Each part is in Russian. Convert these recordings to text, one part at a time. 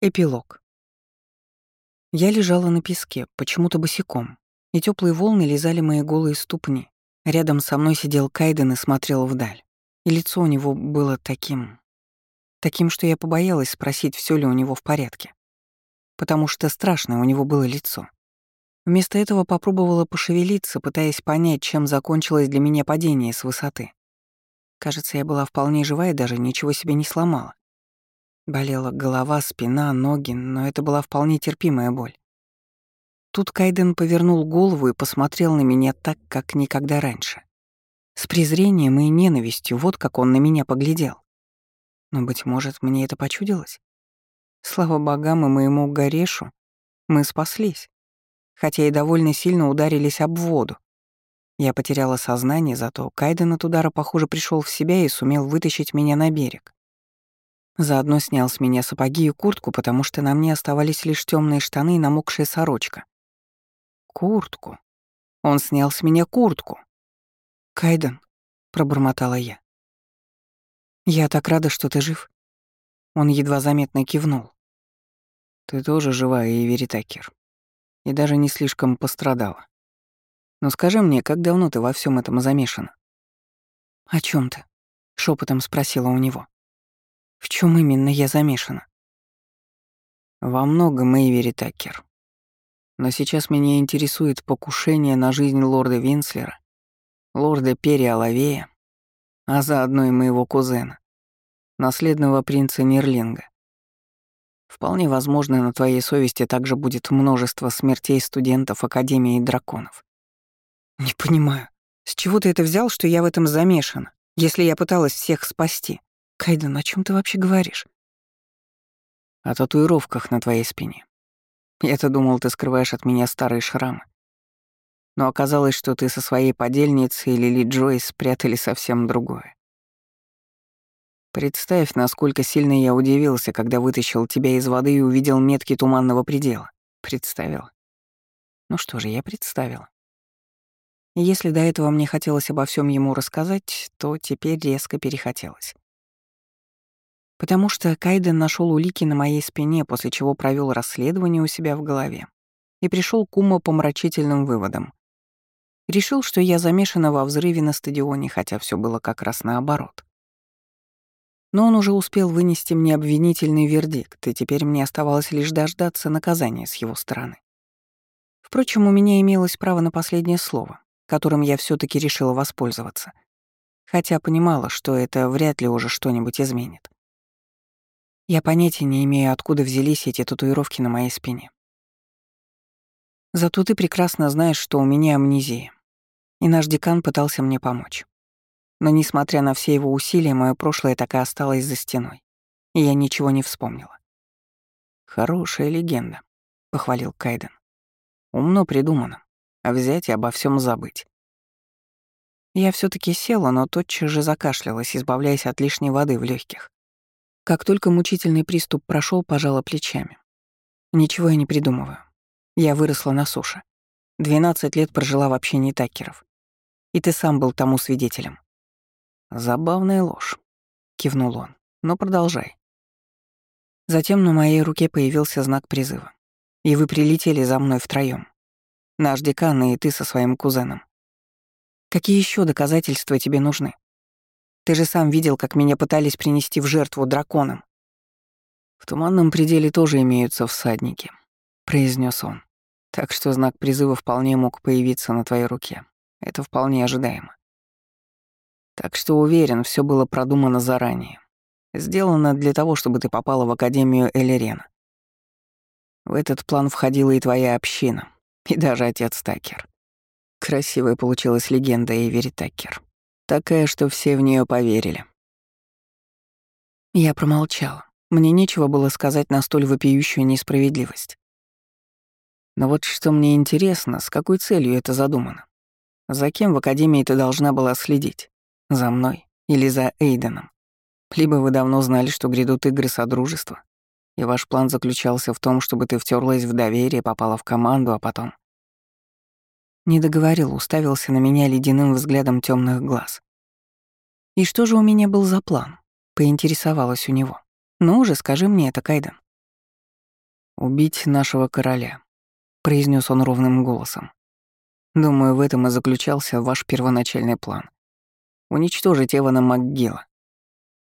Эпилог. Я лежала на песке, почему-то босиком, и теплые волны лизали мои голые ступни. Рядом со мной сидел Кайден и смотрел вдаль. И лицо у него было таким... Таким, что я побоялась спросить, все ли у него в порядке. Потому что страшное у него было лицо. Вместо этого попробовала пошевелиться, пытаясь понять, чем закончилось для меня падение с высоты. Кажется, я была вполне жива и даже ничего себе не сломала. Болела голова, спина, ноги, но это была вполне терпимая боль. Тут Кайден повернул голову и посмотрел на меня так, как никогда раньше. С презрением и ненавистью, вот как он на меня поглядел. Но, быть может, мне это почудилось? Слава богам и моему Горешу, мы спаслись. Хотя и довольно сильно ударились об воду. Я потеряла сознание, зато Кайден от удара, похоже, пришел в себя и сумел вытащить меня на берег. Заодно снял с меня сапоги и куртку, потому что на мне оставались лишь темные штаны и намокшая сорочка. Куртку. Он снял с меня куртку. «Кайден», — пробормотала я. «Я так рада, что ты жив». Он едва заметно кивнул. «Ты тоже жива, Эйвери Такер. И даже не слишком пострадала. Но скажи мне, как давно ты во всем этом замешана?» «О чем ты?» — шепотом спросила у него. В чем именно я замешана? Во многом, Эйвери Такер. Но сейчас меня интересует покушение на жизнь лорда Винслера, лорда Перри Алавея, а заодно и моего кузена, наследного принца Нерлинга. Вполне возможно, на твоей совести также будет множество смертей студентов Академии драконов. Не понимаю, с чего ты это взял, что я в этом замешана, если я пыталась всех спасти? Кайден, о чем ты вообще говоришь? О татуировках на твоей спине. Я-то думал, ты скрываешь от меня старые шрамы. Но оказалось, что ты со своей подельницей Лили Джойс спрятали совсем другое. Представь, насколько сильно я удивился, когда вытащил тебя из воды и увидел метки туманного предела. Представил? Ну что же, я представил. Если до этого мне хотелось обо всем ему рассказать, то теперь резко перехотелось. Потому что Кайден нашел улики на моей спине, после чего провел расследование у себя в голове и пришел к умопомрачительным выводам. Решил, что я замешана во взрыве на стадионе, хотя все было как раз наоборот. Но он уже успел вынести мне обвинительный вердикт, и теперь мне оставалось лишь дождаться наказания с его стороны. Впрочем, у меня имелось право на последнее слово, которым я все таки решила воспользоваться, хотя понимала, что это вряд ли уже что-нибудь изменит. Я понятия не имею, откуда взялись эти татуировки на моей спине. Зато ты прекрасно знаешь, что у меня амнезия. И наш декан пытался мне помочь. Но несмотря на все его усилия, мое прошлое так и осталось за стеной. И я ничего не вспомнила. «Хорошая легенда», — похвалил Кайден. «Умно придумано. А взять и обо всем забыть». Я все таки села, но тотчас же закашлялась, избавляясь от лишней воды в легких. Как только мучительный приступ прошел, пожала плечами. Ничего я не придумываю. Я выросла на суше. 12 лет прожила в общении такеров. И ты сам был тому свидетелем. Забавная ложь, кивнул он. Но продолжай. Затем на моей руке появился знак призыва. И вы прилетели за мной втроём. Наш декан и ты со своим кузеном. Какие еще доказательства тебе нужны? Ты же сам видел, как меня пытались принести в жертву драконам. В туманном пределе тоже имеются всадники, произнес он. Так что знак призыва вполне мог появиться на твоей руке. Это вполне ожидаемо. Так что уверен, все было продумано заранее. Сделано для того, чтобы ты попала в Академию Элерена. В этот план входила и твоя община, и даже отец Такер. Красивая получилась легенда Эйвери Такер. Такая, что все в нее поверили. Я промолчала. Мне нечего было сказать на столь вопиющую несправедливость. Но вот что мне интересно, с какой целью это задумано? За кем в Академии ты должна была следить? За мной или за Эйденом? Либо вы давно знали, что грядут игры Содружества, и ваш план заключался в том, чтобы ты втерлась в доверие, попала в команду, а потом... Не договорил, уставился на меня ледяным взглядом темных глаз. «И что же у меня был за план?» — поинтересовалась у него. «Ну уже скажи мне это, Кайден». «Убить нашего короля», — произнес он ровным голосом. «Думаю, в этом и заключался ваш первоначальный план. Уничтожить Эвана МакГилла.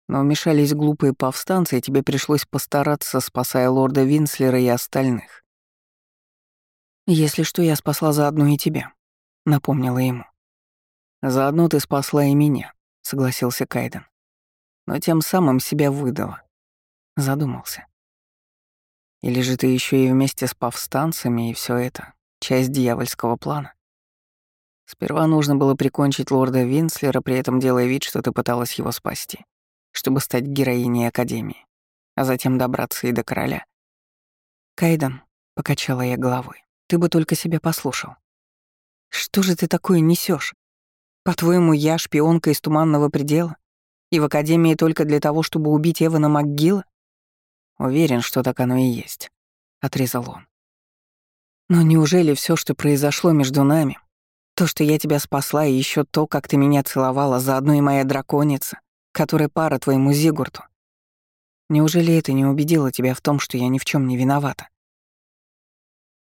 Но вмешались глупые повстанцы, и тебе пришлось постараться, спасая лорда Винслера и остальных. «Если что, я спасла заодно и тебя», — напомнила ему. «Заодно ты спасла и меня», — согласился Кайден. «Но тем самым себя выдала». Задумался. Или же ты еще и вместе с повстанцами, и все это — часть дьявольского плана? Сперва нужно было прикончить лорда Винслера, при этом делая вид, что ты пыталась его спасти, чтобы стать героиней Академии, а затем добраться и до короля. «Кайден», — покачала я головой, — «ты бы только себя послушал. Что же ты такое несешь? По-твоему, я шпионка из Туманного предела? И в Академии только для того, чтобы убить Эвана МакГилла? Уверен, что так оно и есть, отрезал он. Но неужели все, что произошло между нами, то, что я тебя спасла, и еще то, как ты меня целовала, заодно и моя драконица, которая пара твоему Зигурту, неужели это не убедило тебя в том, что я ни в чем не виновата?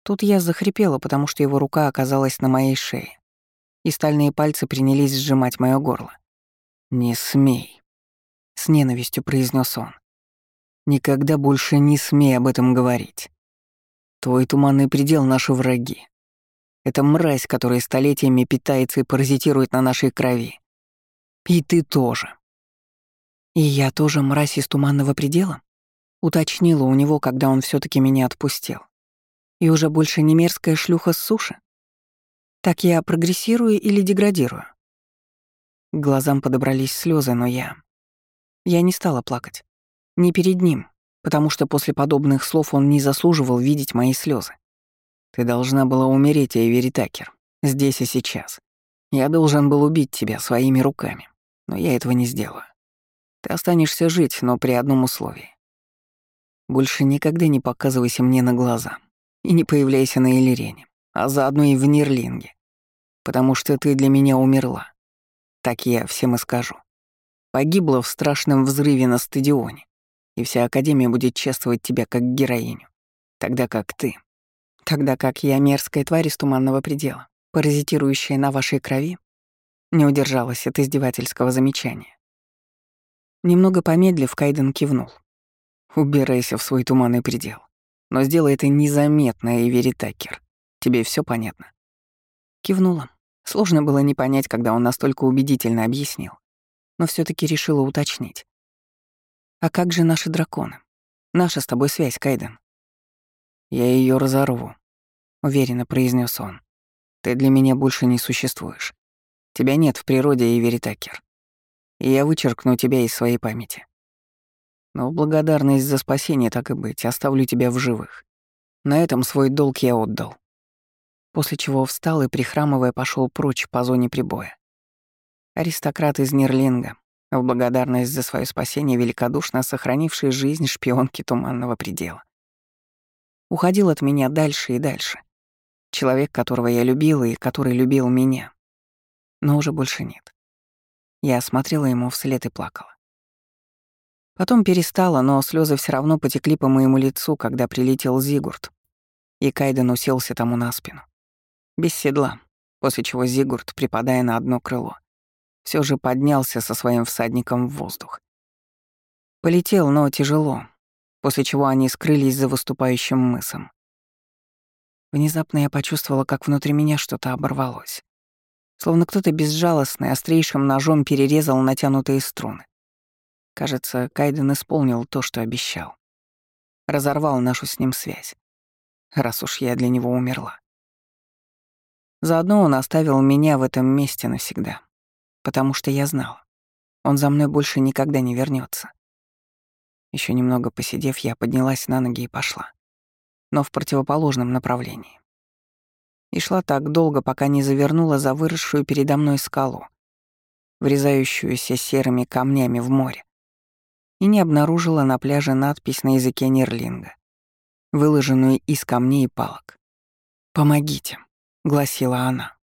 Тут я захрипела, потому что его рука оказалась на моей шее, и стальные пальцы принялись сжимать мое горло. «Не смей», — с ненавистью произнес он. Никогда больше не смей об этом говорить. Твой туманный предел — наши враги. Это мразь, которая столетиями питается и паразитирует на нашей крови. И ты тоже. И я тоже мразь из туманного предела? Уточнила у него, когда он все таки меня отпустил. И уже больше не мерзкая шлюха с суши? Так я прогрессирую или деградирую? К глазам подобрались слезы, но я... Я не стала плакать. Не перед ним, потому что после подобных слов он не заслуживал видеть мои слезы. Ты должна была умереть, Эйвери Такер, здесь и сейчас. Я должен был убить тебя своими руками, но я этого не сделаю. Ты останешься жить, но при одном условии. Больше никогда не показывайся мне на глаза и не появляйся на Элирене, а заодно и в Нерлинге, потому что ты для меня умерла. Так я всем и скажу. Погибла в страшном взрыве на стадионе и вся Академия будет чествовать тебя как героиню, тогда как ты. Тогда как я мерзкая тварь из туманного предела, паразитирующая на вашей крови, не удержалась от издевательского замечания. Немного помедлив, Кайден кивнул. «Убирайся в свой туманный предел. Но сделай это незаметно, Эвери Такер. Тебе все понятно?» Кивнула. Сложно было не понять, когда он настолько убедительно объяснил. Но все таки решила уточнить. А как же наши драконы? Наша с тобой связь, Кайден. Я ее разорву, уверенно произнес он. Ты для меня больше не существуешь. Тебя нет в природе, и Веритакер. И я вычеркну тебя из своей памяти. Но в благодарность за спасение, так и быть, оставлю тебя в живых. На этом свой долг я отдал. После чего встал и, прихрамывая, пошел прочь по зоне прибоя. Аристократ из Нерлинга, в благодарность за свое спасение великодушно сохранивший жизнь шпионки Туманного предела. Уходил от меня дальше и дальше. Человек, которого я любила и который любил меня. Но уже больше нет. Я смотрела ему вслед и плакала. Потом перестала, но слезы все равно потекли по моему лицу, когда прилетел Зигурд, и Кайден уселся тому на спину. Без седла, после чего Зигурд, припадая на одно крыло, все же поднялся со своим всадником в воздух. Полетел, но тяжело, после чего они скрылись за выступающим мысом. Внезапно я почувствовала, как внутри меня что-то оборвалось. Словно кто-то безжалостный, острейшим ножом перерезал натянутые струны. Кажется, Кайден исполнил то, что обещал. Разорвал нашу с ним связь. Раз уж я для него умерла. Заодно он оставил меня в этом месте навсегда потому что я знал, он за мной больше никогда не вернется. Еще немного посидев, я поднялась на ноги и пошла, но в противоположном направлении. И шла так долго, пока не завернула за выросшую передо мной скалу, врезающуюся серыми камнями в море, и не обнаружила на пляже надпись на языке Нерлинга, выложенную из камней и палок. «Помогите», — гласила она.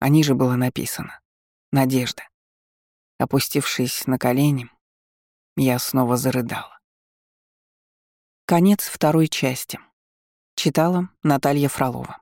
А ниже было написано надежда. Опустившись на колени, я снова зарыдала. Конец второй части. Читала Наталья Фролова.